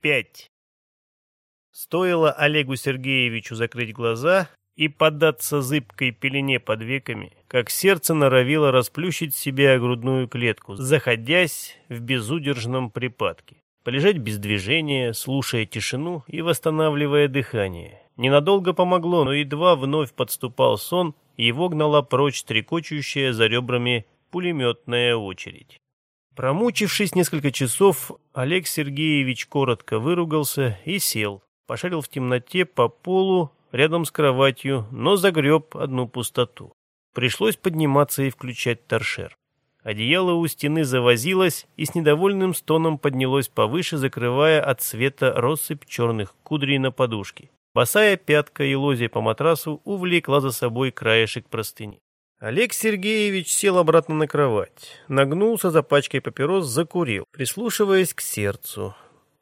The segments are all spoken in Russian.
5. Стоило Олегу Сергеевичу закрыть глаза и поддаться зыбкой пелене под веками, как сердце норовило расплющить себе грудную клетку, заходясь в безудержном припадке. Полежать без движения, слушая тишину и восстанавливая дыхание. Ненадолго помогло, но едва вновь подступал сон, его гнала прочь трекочущая за ребрами пулеметная очередь. Промучившись несколько часов, Олег Сергеевич коротко выругался и сел. Пошарил в темноте по полу рядом с кроватью, но загреб одну пустоту. Пришлось подниматься и включать торшер. Одеяло у стены завозилось и с недовольным стоном поднялось повыше, закрывая от света россыпь черных кудрей на подушке. Босая пятка и лозя по матрасу увлекла за собой краешек простыни. Олег Сергеевич сел обратно на кровать, нагнулся за пачкой папирос, закурил, прислушиваясь к сердцу.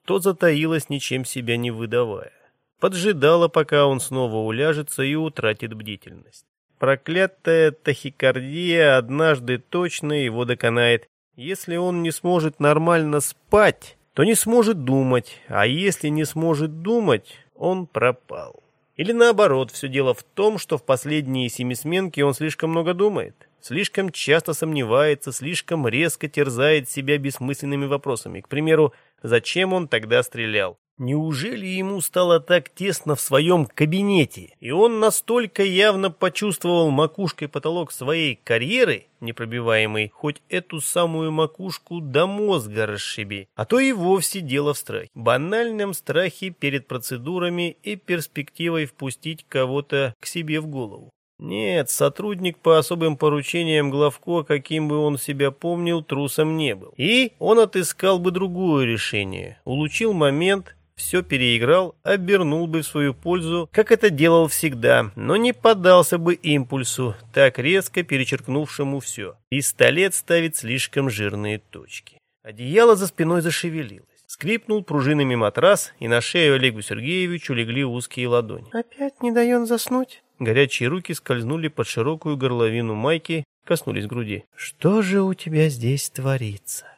То затаилось, ничем себя не выдавая. Поджидала, пока он снова уляжется и утратит бдительность. Проклятая тахикардия однажды точно его доконает. Если он не сможет нормально спать, то не сможет думать, а если не сможет думать, он пропал. Или наоборот, все дело в том, что в последние семисменки он слишком много думает, слишком часто сомневается, слишком резко терзает себя бессмысленными вопросами. К примеру, зачем он тогда стрелял? Неужели ему стало так тесно в своем кабинете, и он настолько явно почувствовал макушкой потолок своей карьеры, непробиваемый, хоть эту самую макушку до мозга расшиби, а то и вовсе дело в страхе, банальном страхе перед процедурами и перспективой впустить кого-то к себе в голову. Нет, сотрудник по особым поручениям главко, каким бы он себя помнил, трусом не был. И он отыскал бы другое решение, улучил момент, все переиграл, обернул бы в свою пользу, как это делал всегда, но не поддался бы импульсу, так резко перечеркнувшему все. Пистолет ставит слишком жирные точки. Одеяло за спиной зашевелилось. Скрипнул пружинами матрас, и на шею Олегу Сергеевичу легли узкие ладони. «Опять не даем заснуть?» Горячие руки скользнули под широкую горловину майки, коснулись груди. «Что же у тебя здесь творится?»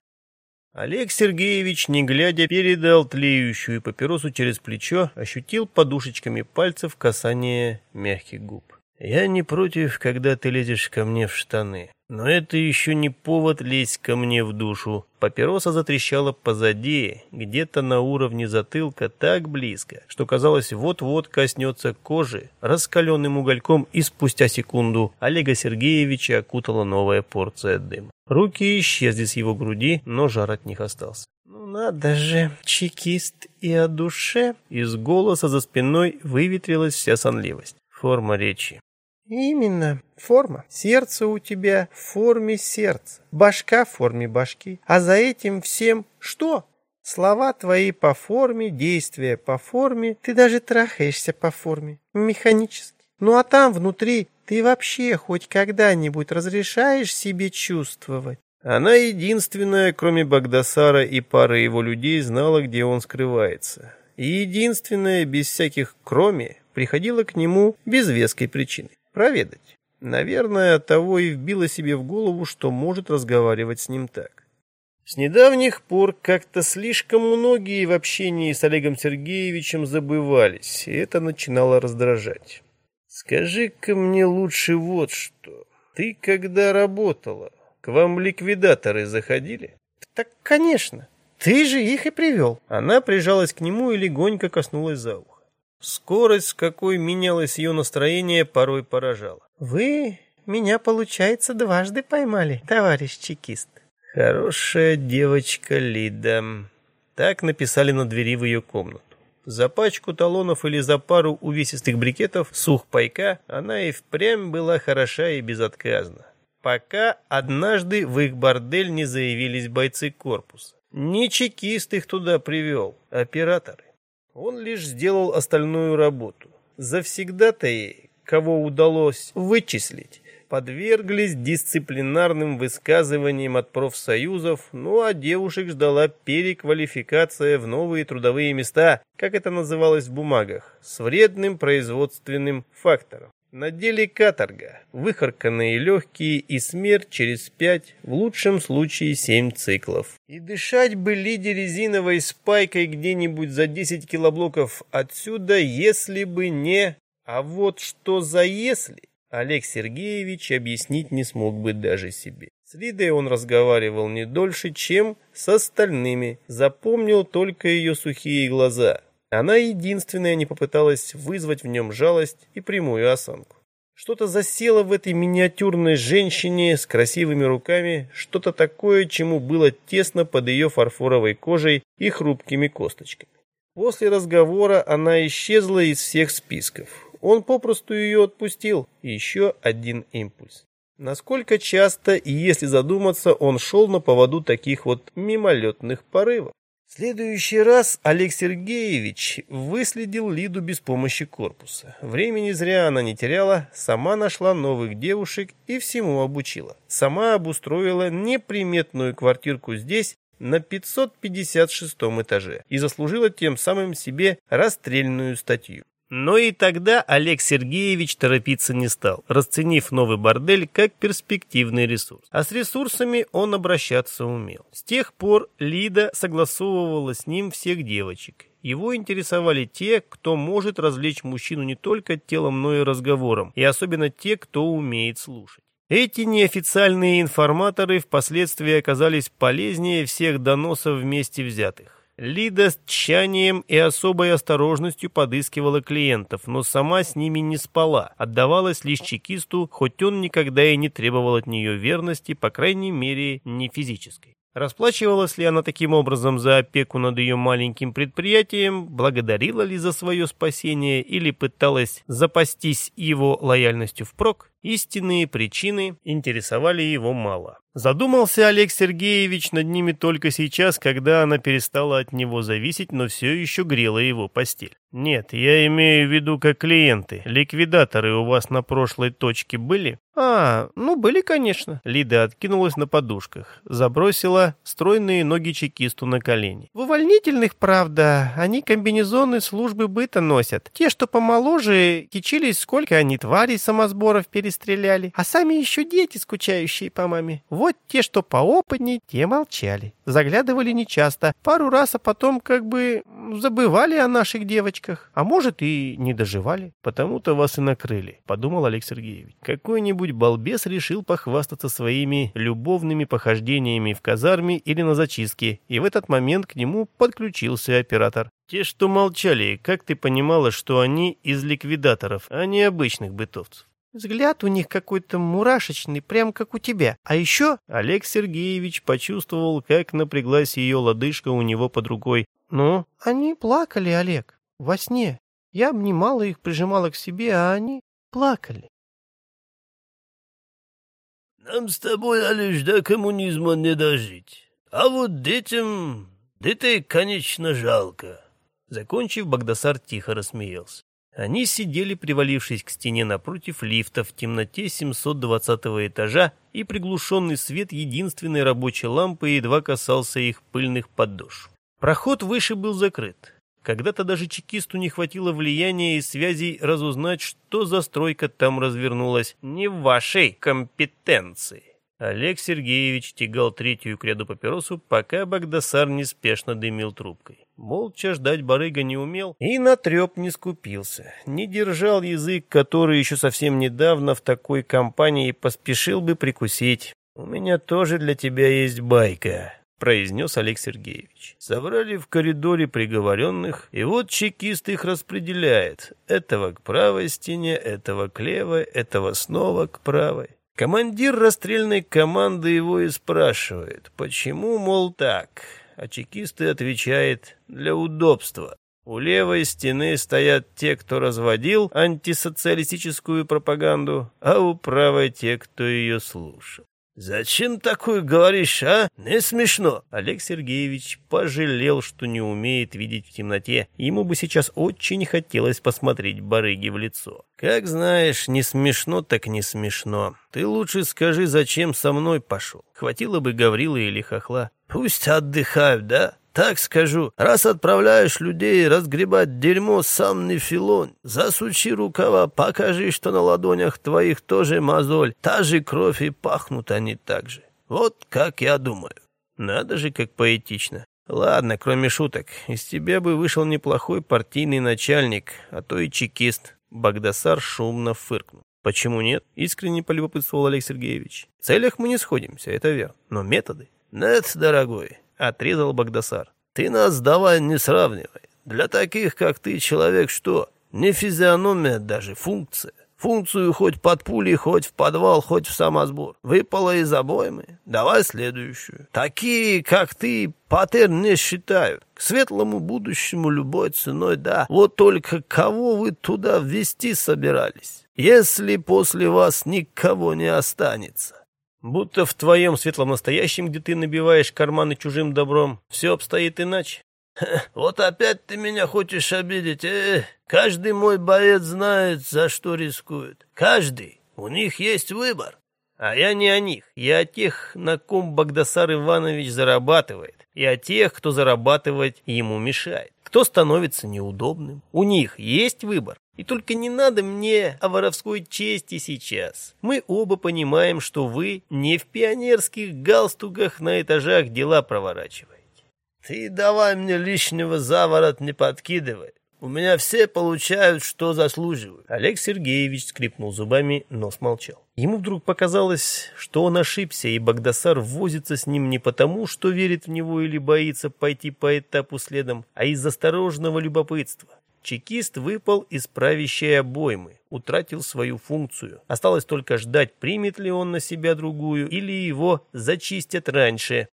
Олег Сергеевич, не глядя, передал тлеющую папиросу через плечо, ощутил подушечками пальцев касание мягких губ. «Я не против, когда ты лезешь ко мне в штаны. Но это еще не повод лезть ко мне в душу. Папироса затрещала позади, где-то на уровне затылка, так близко, что казалось вот-вот коснется кожи раскаленным угольком, и спустя секунду Олега Сергеевича окутала новая порция дыма. Руки исчезли с его груди, но жар от них остался. «Ну надо же, чекист и о душе!» Из голоса за спиной выветрилась вся сонливость. Форма речи. Именно. Форма. Сердце у тебя в форме сердца. Башка в форме башки. А за этим всем что? Слова твои по форме, действия по форме. Ты даже трахаешься по форме. Механически. Ну а там внутри ты вообще хоть когда-нибудь разрешаешь себе чувствовать? Она единственная, кроме Багдасара и пары его людей, знала, где он скрывается. И единственная, без всяких «кроме», приходила к нему без веской причины проведать. Наверное, того и вбило себе в голову, что может разговаривать с ним так. С недавних пор как-то слишком многие в общении с Олегом Сергеевичем забывались, и это начинало раздражать. «Скажи-ка мне лучше вот что. Ты когда работала, к вам ликвидаторы заходили?» «Так, конечно. Ты же их и привел». Она прижалась к нему и легонько коснулась за ухо. Скорость, с какой менялось ее настроение, порой поражала. «Вы меня, получается, дважды поймали, товарищ чекист». «Хорошая девочка Лида». Так написали на двери в ее комнату. За пачку талонов или за пару увесистых брикетов сухпайка она и впрямь была хороша и безотказна. Пока однажды в их бордель не заявились бойцы корпуса. Не чекист их туда привел, а операторы. Он лишь сделал остальную работу. Завсегда-то кого удалось вычислить, подверглись дисциплинарным высказываниям от профсоюзов, ну а девушек ждала переквалификация в новые трудовые места, как это называлось в бумагах, с вредным производственным фактором. На деле каторга, выхарканные легкие и смерть через пять, в лучшем случае семь циклов. И дышать бы Лиде резиновой спайкой где-нибудь за 10 килоблоков отсюда, если бы не... А вот что за если, Олег Сергеевич объяснить не смог бы даже себе. С Лидой он разговаривал не дольше, чем с остальными, запомнил только ее сухие глаза – она единственная не попыталась вызвать в нем жалость и прямую осанку. Что-то засело в этой миниатюрной женщине с красивыми руками, что-то такое, чему было тесно под ее фарфоровой кожей и хрупкими косточками. После разговора она исчезла из всех списков. Он попросту ее отпустил. И еще один импульс. Насколько часто и если задуматься, он шел на поводу таких вот мимолетных порывов следующий раз Олег Сергеевич выследил Лиду без помощи корпуса. Времени зря она не теряла, сама нашла новых девушек и всему обучила. Сама обустроила неприметную квартирку здесь, на 556 этаже и заслужила тем самым себе расстрельную статью. Но и тогда Олег Сергеевич торопиться не стал, расценив новый бордель как перспективный ресурс. А с ресурсами он обращаться умел. С тех пор Лида согласовывала с ним всех девочек. Его интересовали те, кто может развлечь мужчину не только телом, но и разговором, и особенно те, кто умеет слушать. Эти неофициальные информаторы впоследствии оказались полезнее всех доносов вместе взятых. Лида с тщанием и особой осторожностью подыскивала клиентов, но сама с ними не спала, отдавалась лишь чекисту, хоть он никогда и не требовал от нее верности, по крайней мере, не физической. Расплачивалась ли она таким образом за опеку над ее маленьким предприятием, благодарила ли за свое спасение или пыталась запастись его лояльностью впрок, истинные причины интересовали его мало. Задумался Олег Сергеевич над ними только сейчас, когда она перестала от него зависеть, но все еще грела его постель. «Нет, я имею в виду как клиенты. Ликвидаторы у вас на прошлой точке были?» «А, ну были, конечно». Лида откинулась на подушках, забросила стройные ноги чекисту на колени. «В увольнительных, правда, они комбинезоны службы быта носят. Те, что помоложе, кичились, сколько они тварей самосборов перестреляли, а сами еще дети, скучающие по маме. Вот те, что поопытнее, те молчали. Заглядывали нечасто, пару раз, а потом как бы забывали о наших девочках. А может и не доживали. Потому-то вас и накрыли, подумал Олег Сергеевич. Какой-нибудь балбес решил похвастаться своими любовными похождениями в казарме или на зачистке, и в этот момент к нему подключился оператор. Те, что молчали, как ты понимала, что они из ликвидаторов, а не обычных бытовцев? Взгляд у них какой-то мурашечный, прям как у тебя. А еще Олег Сергеевич почувствовал, как напряглась ее лодыжка у него под рукой. Ну, они плакали, Олег, во сне. Я обнимала их, прижимала к себе, а они плакали. Нам с тобой, Олеж, до коммунизма не дожить. А вот детям, детей, конечно, жалко. Закончив, Багдасар тихо рассмеялся. Они сидели, привалившись к стене напротив лифта в темноте 720 этажа, и приглушенный свет единственной рабочей лампы едва касался их пыльных подошв. Проход выше был закрыт. Когда-то даже чекисту не хватило влияния и связей разузнать, что за стройка там развернулась не в вашей компетенции. Олег Сергеевич тягал третью к ряду папиросу, пока Багдасар неспешно дымил трубкой. Молча ждать барыга не умел и на треп не скупился. Не держал язык, который еще совсем недавно в такой компании поспешил бы прикусить. «У меня тоже для тебя есть байка», — произнес Олег Сергеевич. Собрали в коридоре приговоренных, и вот чекист их распределяет. Этого к правой стене, этого к левой, этого снова к правой. Командир расстрельной команды его и спрашивает, почему, мол, так, а чекисты отвечает «для удобства». У левой стены стоят те, кто разводил антисоциалистическую пропаганду, а у правой те, кто ее слушал. «Зачем такое говоришь, а? Не смешно!» Олег Сергеевич пожалел, что не умеет видеть в темноте. Ему бы сейчас очень хотелось посмотреть барыги в лицо. «Как знаешь, не смешно так не смешно. Ты лучше скажи, зачем со мной пошел? Хватило бы Гаврила или Хохла. Пусть отдыхают, да? Так скажу, раз отправляешь людей разгребать дерьмо, сам не филон. Засучи рукава, покажи, что на ладонях твоих тоже мозоль, та же кровь и пахнут они так же. Вот как я думаю. Надо же, как поэтично. Ладно, кроме шуток, из тебя бы вышел неплохой партийный начальник, а то и чекист. Багдасар шумно фыркнул. Почему нет? Искренне полюбопытствовал Олег Сергеевич. В целях мы не сходимся, это верно. Но методы? Нет, дорогой, отрезал Багдасар. Ты нас давай не сравнивай. Для таких, как ты, человек что? Не физиономия, даже функция. Функцию хоть под пули, хоть в подвал, хоть в самосбор. Выпало из обоймы. Давай следующую. Такие, как ты, паттерн не считают. К светлому будущему любой ценой, да. Вот только кого вы туда ввести собирались? Если после вас никого не останется. Будто в твоем светлом настоящем, где ты набиваешь карманы чужим добром, все обстоит иначе. Вот опять ты меня хочешь обидеть, э? Каждый мой боец знает, за что рискует. Каждый. У них есть выбор. А я не о них. Я о тех, на ком Багдасар Иванович зарабатывает. И о тех, кто зарабатывать ему мешает. Кто становится неудобным. У них есть выбор. И только не надо мне о воровской чести сейчас. Мы оба понимаем, что вы не в пионерских галстуках на этажах дела проворачиваете. Ты давай мне лишнего заворот не подкидывай. У меня все получают, что заслуживают. Олег Сергеевич скрипнул зубами, но смолчал. Ему вдруг показалось, что он ошибся, и Багдасар возится с ним не потому, что верит в него или боится пойти по этапу следом, а из осторожного любопытства. Чекист выпал из правящей обоймы, утратил свою функцию. Осталось только ждать, примет ли он на себя другую, или его зачистят раньше.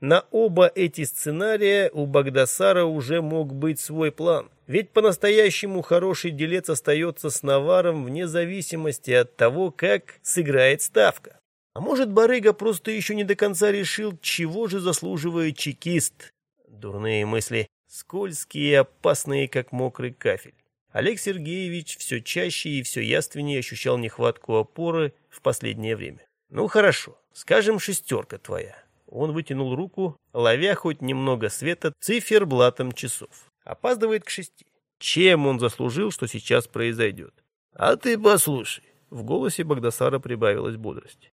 На оба эти сценария у Багдасара уже мог быть свой план. Ведь по-настоящему хороший делец остается с наваром вне зависимости от того, как сыграет ставка. А может, барыга просто еще не до конца решил, чего же заслуживает чекист. Дурные мысли, скользкие и опасные, как мокрый кафель. Олег Сергеевич все чаще и все яственнее ощущал нехватку опоры в последнее время. Ну хорошо, скажем, шестерка твоя. Он вытянул руку, ловя хоть немного света циферблатом часов. Опаздывает к шести. Чем он заслужил, что сейчас произойдет? А ты послушай. В голосе Багдасара прибавилась бодрость.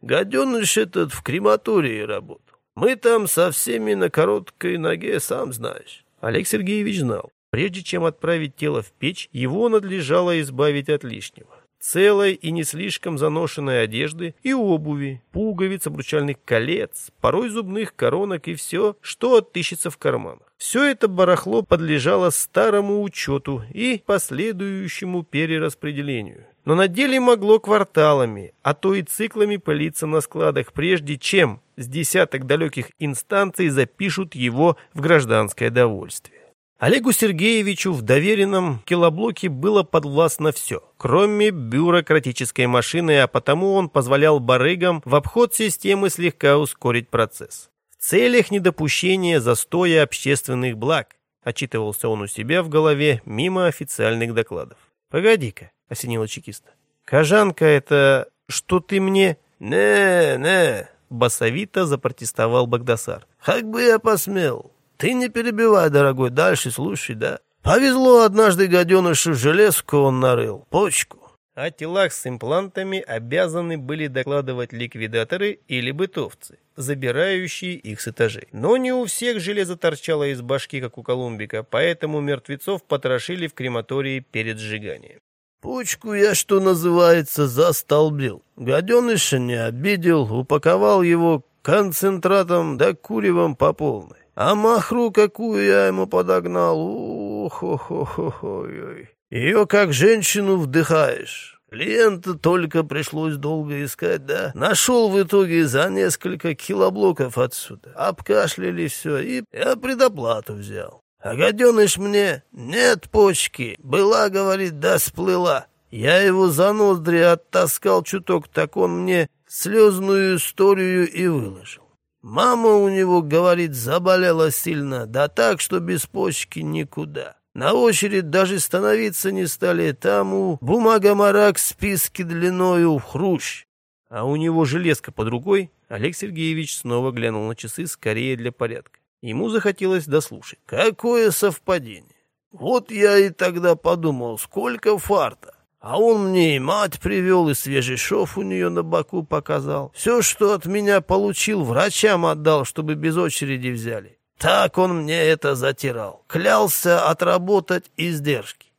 Гаденыш этот в крематории работал. Мы там со всеми на короткой ноге, сам знаешь. Олег Сергеевич знал. Прежде чем отправить тело в печь, его надлежало избавить от лишнего целой и не слишком заношенной одежды и обуви, пуговиц, обручальных колец, порой зубных коронок и все, что отыщется в карманах. Все это барахло подлежало старому учету и последующему перераспределению. Но на деле могло кварталами, а то и циклами пылиться на складах, прежде чем с десяток далеких инстанций запишут его в гражданское довольствие. Олегу Сергеевичу в доверенном килоблоке было подвластно все, кроме бюрократической машины, а потому он позволял барыгам в обход системы слегка ускорить процесс. В целях недопущения застоя общественных благ, отчитывался он у себя в голове мимо официальных докладов. «Погоди-ка», — осенила чекиста. «Кожанка — это что ты мне...» «Не-не», — басовито запротестовал Багдасар. «Как бы я посмел. Ты не перебивай, дорогой, дальше слушай, да? Повезло однажды гаденышу железку он нарыл, почку. О телах с имплантами обязаны были докладывать ликвидаторы или бытовцы, забирающие их с этажей. Но не у всех железо торчало из башки, как у Колумбика, поэтому мертвецов потрошили в крематории перед сжиганием. Пучку я, что называется, застолбил. Гаденыша не обидел, упаковал его концентратом да куревом по полной. А махру какую я ему подогнал, ух-хо-хо-хо-ой. Ее как женщину вдыхаешь. Клиента только пришлось долго искать, да? Нашел в итоге за несколько килоблоков отсюда. Обкашляли все, и я предоплату взял. А гаденыш мне, нет почки, была, говорит, да сплыла. Я его за ноздри оттаскал чуток, так он мне слезную историю и выложил. Мама у него, говорит, заболела сильно, да так, что без почки никуда. На очередь даже становиться не стали, там у бумага-марак списки длиною в хрущ. А у него железка под рукой. Олег Сергеевич снова глянул на часы скорее для порядка. Ему захотелось дослушать. Какое совпадение. Вот я и тогда подумал, сколько фарта. А он мне и мать привел, и свежий шов у нее на боку показал. Все, что от меня получил, врачам отдал, чтобы без очереди взяли. Так он мне это затирал. Клялся отработать издержки.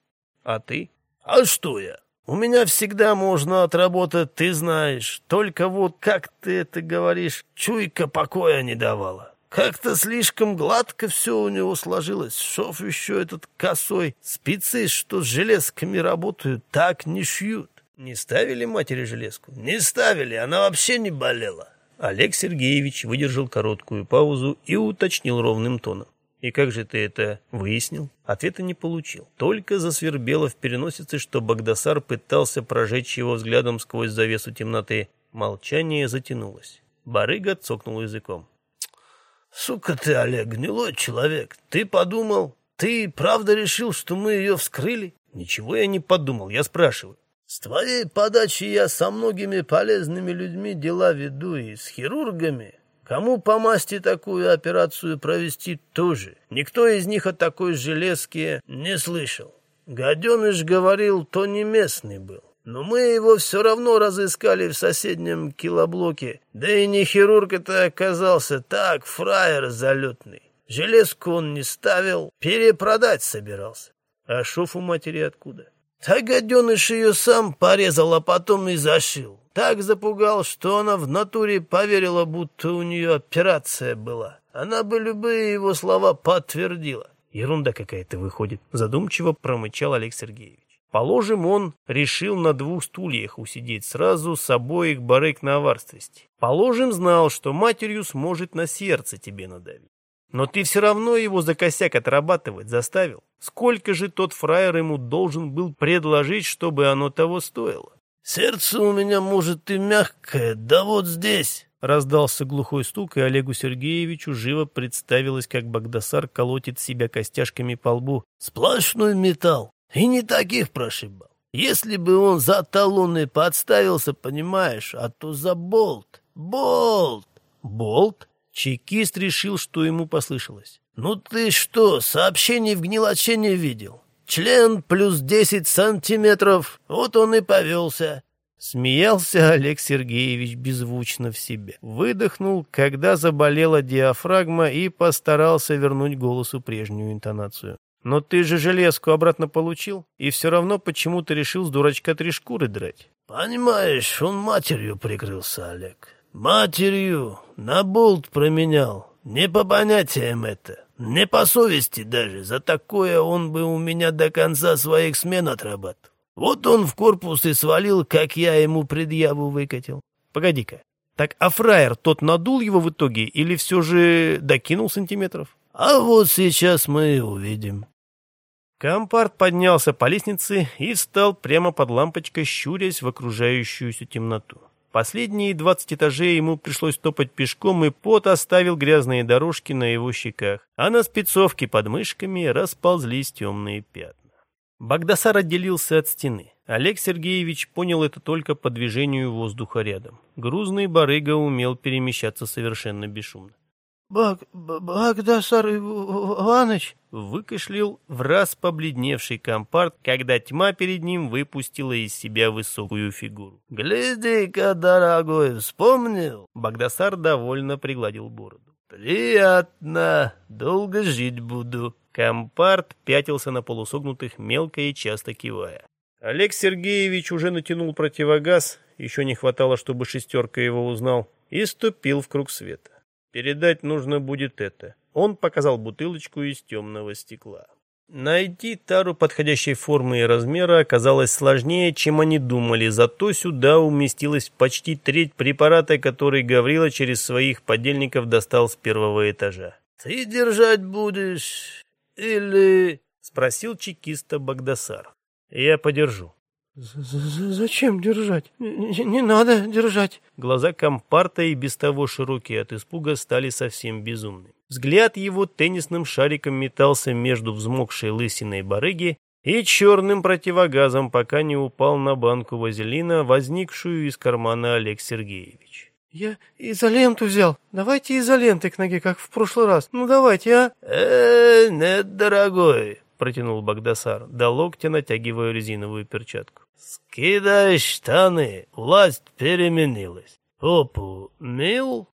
А ты? А что я? У меня всегда можно отработать, ты знаешь. Только вот, как ты это говоришь, чуйка покоя не давала. Как-то слишком гладко все у него сложилось. Шов еще этот косой. Спецы, что с железками работают, так не шьют. Не ставили матери железку? Не ставили, она вообще не болела. Олег Сергеевич выдержал короткую паузу и уточнил ровным тоном. «И как же ты это выяснил?» Ответа не получил. Только засвербело в переносице, что Багдасар пытался прожечь его взглядом сквозь завесу темноты. Молчание затянулось. Барыга цокнул языком. «Сука ты, Олег, гнилой человек. Ты подумал, ты правда решил, что мы ее вскрыли?» «Ничего я не подумал, я спрашиваю». «С твоей подачи я со многими полезными людьми дела веду и с хирургами. Кому по масти такую операцию провести тоже? Никто из них о такой железке не слышал. Гаденыш говорил, то не местный был. Но мы его все равно разыскали в соседнем килоблоке. Да и не хирург это оказался, так, фраер залетный. Железку он не ставил, перепродать собирался. А шов у матери откуда? Так гаденыш ее сам порезал, а потом и зашил. Так запугал, что она в натуре поверила, будто у нее операция была. Она бы любые его слова подтвердила. Ерунда какая-то выходит, задумчиво промычал Олег Сергеевич. Положим, он решил на двух стульях усидеть сразу с обоих барык на аварствости. Положим, знал, что матерью сможет на сердце тебе надавить. Но ты все равно его за косяк отрабатывать заставил. Сколько же тот фраер ему должен был предложить, чтобы оно того стоило? Сердце у меня, может, и мягкое, да вот здесь. Раздался глухой стук, и Олегу Сергеевичу живо представилось, как Багдасар колотит себя костяшками по лбу. Сплошной металл. И не таких прошибал. Если бы он за талоны подставился, понимаешь, а то за болт. Болт! Болт? Чекист решил, что ему послышалось. Ну ты что, сообщений в гнилоче не видел? Член плюс десять сантиметров, вот он и повелся. Смеялся Олег Сергеевич беззвучно в себе. Выдохнул, когда заболела диафрагма и постарался вернуть голосу прежнюю интонацию. Но ты же железку обратно получил, и все равно почему-то решил с дурачка три шкуры драть. Понимаешь, он матерью прикрылся, Олег. Матерью на болт променял. Не по понятиям это. Не по совести даже. За такое он бы у меня до конца своих смен отрабатывал. Вот он в корпус и свалил, как я ему предъяву выкатил. Погоди-ка. Так а фраер тот надул его в итоге или все же докинул сантиметров? А вот сейчас мы увидим. Компарт поднялся по лестнице и встал прямо под лампочкой, щурясь в окружающуюся темноту. Последние двадцать этажей ему пришлось топать пешком, и пот оставил грязные дорожки на его щеках, а на спецовке под мышками расползлись темные пятна. Багдасар отделился от стены. Олег Сергеевич понял это только по движению воздуха рядом. Грузный барыга умел перемещаться совершенно бесшумно. Баг... Багдасар Иваныч!» — выкашлял в раз побледневший компарт, когда тьма перед ним выпустила из себя высокую фигуру. «Гляди-ка, дорогой, вспомнил?» Багдасар довольно пригладил бороду. «Приятно, долго жить буду». Компарт пятился на полусогнутых, мелко и часто кивая. Олег Сергеевич уже натянул противогаз, еще не хватало, чтобы шестерка его узнал, и ступил в круг света. Передать нужно будет это. Он показал бутылочку из темного стекла. Найти тару подходящей формы и размера оказалось сложнее, чем они думали, зато сюда уместилась почти треть препарата, который Гаврила через своих подельников достал с первого этажа. «Ты держать будешь или...» — спросил чекиста Багдасар. «Я подержу». «Зачем держать? Не, не надо держать!» Глаза компарта и без того широкие от испуга стали совсем безумны. Взгляд его теннисным шариком метался между взмокшей лысиной барыги и черным противогазом, пока не упал на банку вазелина, возникшую из кармана Олег Сергеевич. Я изоленту взял. Давайте изоленты к ноге, как в прошлый раз. Ну давайте, а? Э, нет, дорогой, протянул Багдасар, до локтя натягивая резиновую перчатку. Скидай штаны, власть переменилась. Попу мил?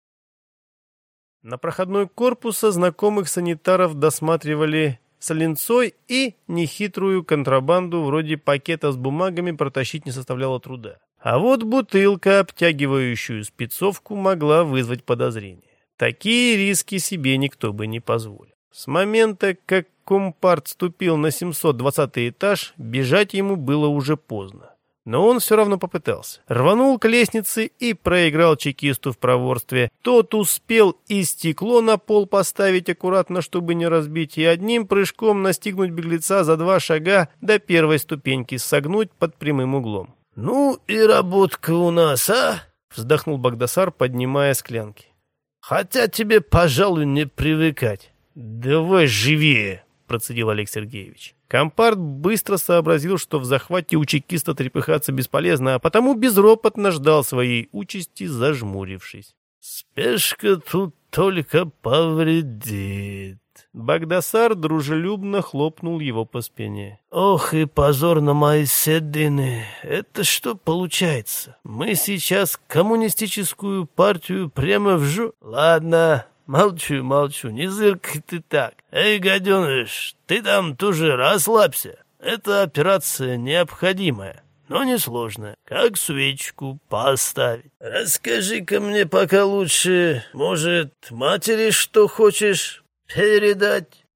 На проходной корпуса знакомых санитаров досматривали с линцой и нехитрую контрабанду вроде пакета с бумагами протащить не составляло труда. А вот бутылка, обтягивающую спецовку, могла вызвать подозрение. Такие риски себе никто бы не позволил. С момента, как компарт ступил на 720 этаж, бежать ему было уже поздно. Но он все равно попытался. Рванул к лестнице и проиграл чекисту в проворстве. Тот успел и стекло на пол поставить аккуратно, чтобы не разбить, и одним прыжком настигнуть беглеца за два шага до первой ступеньки, согнуть под прямым углом. «Ну и работка у нас, а?» — вздохнул Багдасар, поднимая склянки. «Хотя тебе, пожалуй, не привыкать». «Давай живее!» — процедил Олег Сергеевич. Компарт быстро сообразил, что в захвате у чекиста трепыхаться бесполезно, а потому безропотно ждал своей участи, зажмурившись. «Спешка тут только повредит». Багдасар дружелюбно хлопнул его по спине. «Ох и позор на мои седины! Это что получается? Мы сейчас коммунистическую партию прямо вжу? Ладно, молчу, молчу, не зыркай ты так. Эй, гаденыш, ты там тоже расслабься. Эта операция необходимая» но несложно, как свечку поставить. Расскажи-ка мне пока лучше, может, матери что хочешь передать?»